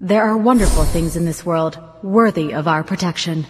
There are wonderful things in this world, worthy of our protection.